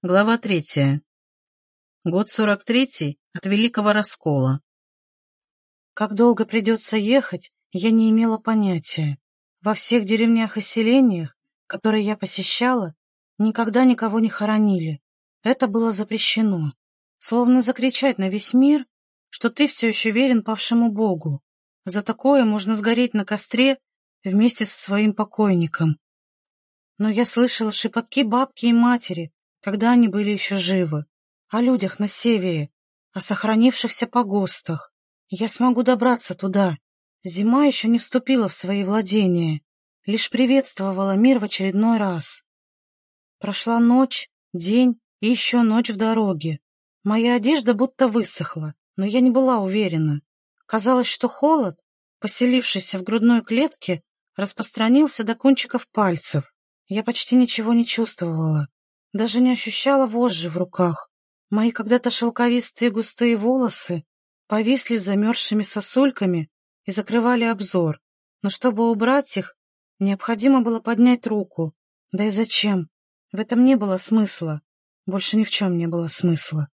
Глава третья. Год сорок третий от Великого Раскола. Как долго придется ехать, я не имела понятия. Во всех деревнях и селениях, которые я посещала, никогда никого не хоронили. Это было запрещено. Словно закричать на весь мир, что ты все еще верен павшему Богу. За такое можно сгореть на костре вместе со своим покойником. Но я слышала шепотки бабки и матери, когда они были еще живы, о людях на севере, о сохранившихся погостах. Я смогу добраться туда. Зима еще не вступила в свои владения, лишь приветствовала мир в очередной раз. Прошла ночь, день и еще ночь в дороге. Моя одежда будто высохла, но я не была уверена. Казалось, что холод, поселившийся в грудной клетке, распространился до кончиков пальцев. Я почти ничего не чувствовала. Даже не ощущала вожжи в руках. Мои когда-то шелковистые густые волосы повисли замерзшими сосульками и закрывали обзор. Но чтобы убрать их, необходимо было поднять руку. Да и зачем? В этом не было смысла. Больше ни в чем не было смысла.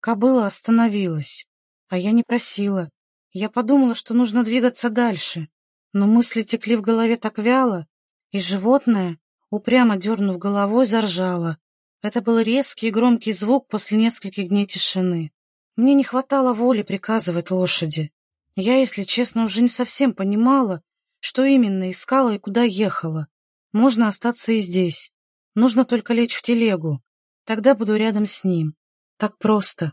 Кобыла остановилась, а я не просила. Я подумала, что нужно двигаться дальше, но мысли текли в голове так вяло, и животное, упрямо дернув головой, заржала. Это был резкий и громкий звук после нескольких дней тишины. Мне не хватало воли приказывать лошади. Я, если честно, уже не совсем понимала, что именно искала и куда ехала. Можно остаться и здесь. Нужно только лечь в телегу. Тогда буду рядом с ним. Так просто.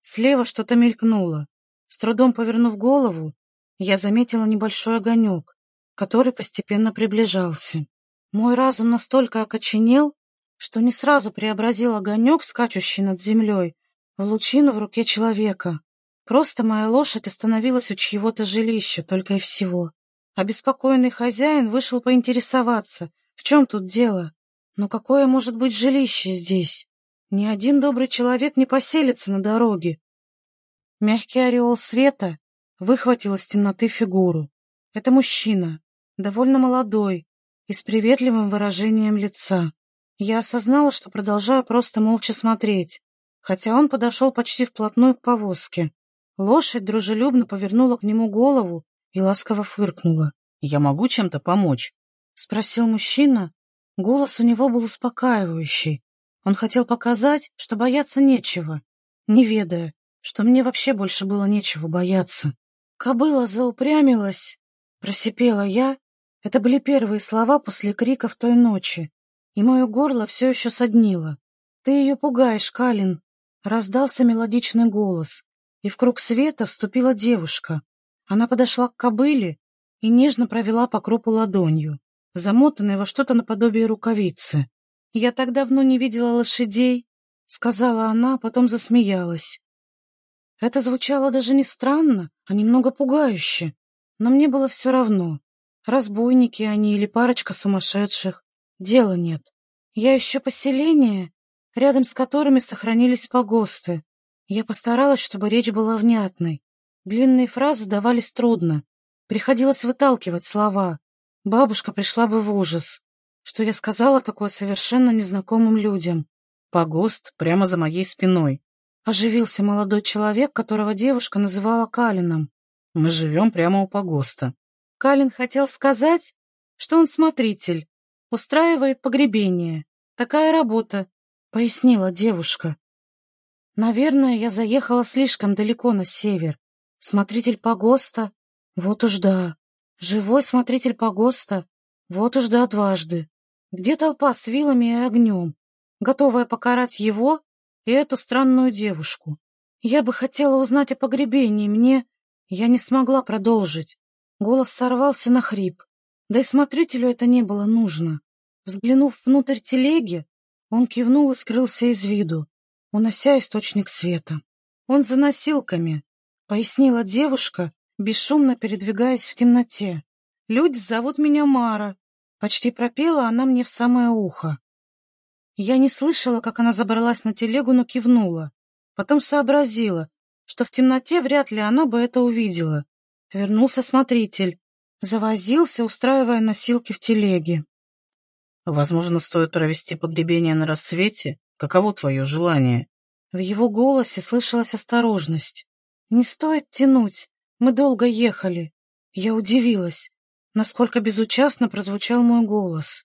Слева что-то мелькнуло. С трудом повернув голову, я заметила небольшой огонек, который постепенно приближался. Мой разум настолько окоченел, что не сразу преобразил огонек, скачущий над землей, в лучину в руке человека. Просто моя лошадь остановилась у чьего-то жилища, только и всего. Обеспокоенный хозяин вышел поинтересоваться, в чем тут дело. Но какое может быть жилище здесь? Ни один добрый человек не поселится на дороге. Мягкий ореол света выхватил из темноты фигуру. Это мужчина, довольно молодой, и с приветливым выражением лица. Я осознала, что продолжаю просто молча смотреть, хотя он подошел почти вплотную к повозке. Лошадь дружелюбно повернула к нему голову и ласково фыркнула. «Я могу чем-то помочь?» — спросил мужчина. Голос у него был успокаивающий. Он хотел показать, что бояться нечего, не ведая, что мне вообще больше было нечего бояться. Кобыла заупрямилась, просипела я это были первые слова после криков той ночи, и мое горло все еще соднило. «Ты ее пугаешь, Калин!» Раздался мелодичный голос, и в круг света вступила девушка. Она подошла к кобыле и нежно провела по крупу ладонью, замотанной во что-то наподобие рукавицы. «Я так давно не видела лошадей», — сказала она, а потом засмеялась. Это звучало даже не странно, а немного пугающе, но мне было все равно. Разбойники они или парочка сумасшедших. Дела нет. Я ищу поселение, рядом с которыми сохранились погосты. Я постаралась, чтобы речь была внятной. Длинные фразы давались трудно. Приходилось выталкивать слова. Бабушка пришла бы в ужас, что я сказала такое совершенно незнакомым людям. Погост прямо за моей спиной. Оживился молодой человек, которого девушка называла Калином. Мы живем прямо у погоста. Калин хотел сказать, что он смотритель, устраивает погребение. Такая работа, — пояснила девушка. Наверное, я заехала слишком далеко на север. Смотритель погоста? Вот уж да. Живой смотритель погоста? Вот уж да дважды. Где толпа с вилами и огнем, готовая покарать его и эту странную девушку? Я бы хотела узнать о погребении, мне... Я не смогла продолжить. Голос сорвался на хрип. Да и смотрителю это не было нужно. Взглянув внутрь телеги, он кивнул и скрылся из виду, унося источник света. Он за носилками, пояснила девушка, бесшумно передвигаясь в темноте. Люди зовут меня Мара. Почти пропела она мне в самое ухо. Я не слышала, как она забралась на телегу, но кивнула. Потом сообразила, что в темноте вряд ли она бы это увидела. Вернулся смотритель. Завозился, устраивая носилки в телеге. Возможно, стоит провести погребение на рассвете? Каково твое желание?» В его голосе слышалась осторожность. «Не стоит тянуть. Мы долго ехали». Я удивилась, насколько безучастно прозвучал мой голос.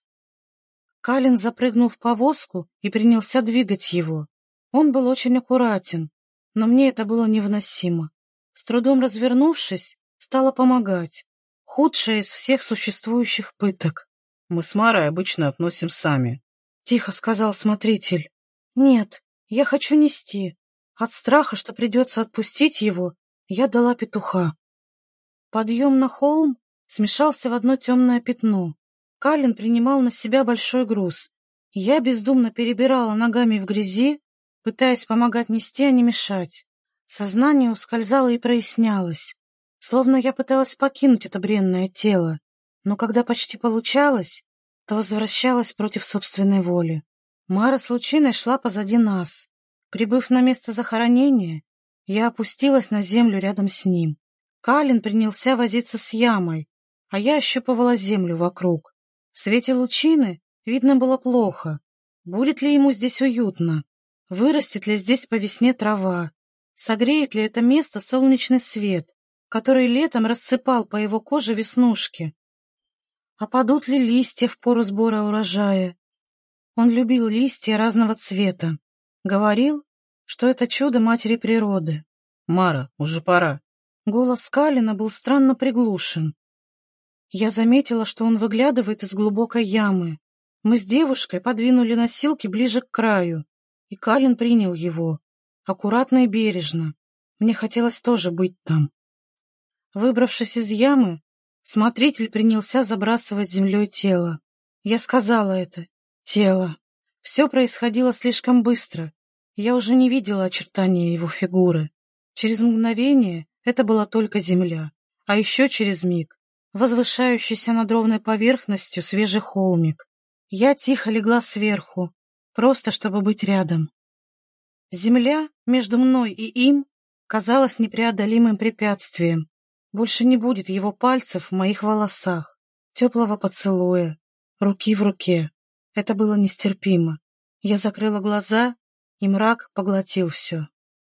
Калин запрыгнул в повозку и принялся двигать его. Он был очень аккуратен, но мне это было невыносимо. С трудом развернувшись, стала помогать. Худшая из всех существующих пыток. «Мы с Марой обычно относим сами», — тихо сказал смотритель. «Нет, я хочу нести. От страха, что придется отпустить его, я дала петуха». Подъем на холм смешался в одно темное пятно. Калин принимал на себя большой груз. Я бездумно перебирала ногами в грязи, пытаясь помогать нести, а не мешать. Сознание ускользало и прояснялось, словно я пыталась покинуть это бренное тело, но когда почти получалось, то возвращалась против собственной воли. Мара с Лучиной шла позади нас. Прибыв на место захоронения, я опустилась на землю рядом с ним. Калин принялся возиться с ямой, а я ощупывала землю вокруг. В свете лучины видно было плохо. Будет ли ему здесь уютно? Вырастет ли здесь по весне трава? Согреет ли это место солнечный свет, который летом рассыпал по его коже веснушки? Опадут ли листья в пору сбора урожая? Он любил листья разного цвета. Говорил, что это чудо матери природы. «Мара, уже пора». Голос Калина был странно приглушен. Я заметила, что он выглядывает из глубокой ямы. Мы с девушкой подвинули носилки ближе к краю, и Калин принял его, аккуратно и бережно. Мне хотелось тоже быть там. Выбравшись из ямы, смотритель принялся забрасывать землей тело. Я сказала это. Тело. Все происходило слишком быстро. Я уже не видела очертания его фигуры. Через мгновение это была только земля, а еще через миг возвышающийся над ровной поверхностью свежий холмик. Я тихо легла сверху, просто чтобы быть рядом. Земля между мной и им казалась непреодолимым препятствием. Больше не будет его пальцев в моих волосах, теплого поцелуя, руки в руке. Это было нестерпимо. Я закрыла глаза, и мрак поглотил все.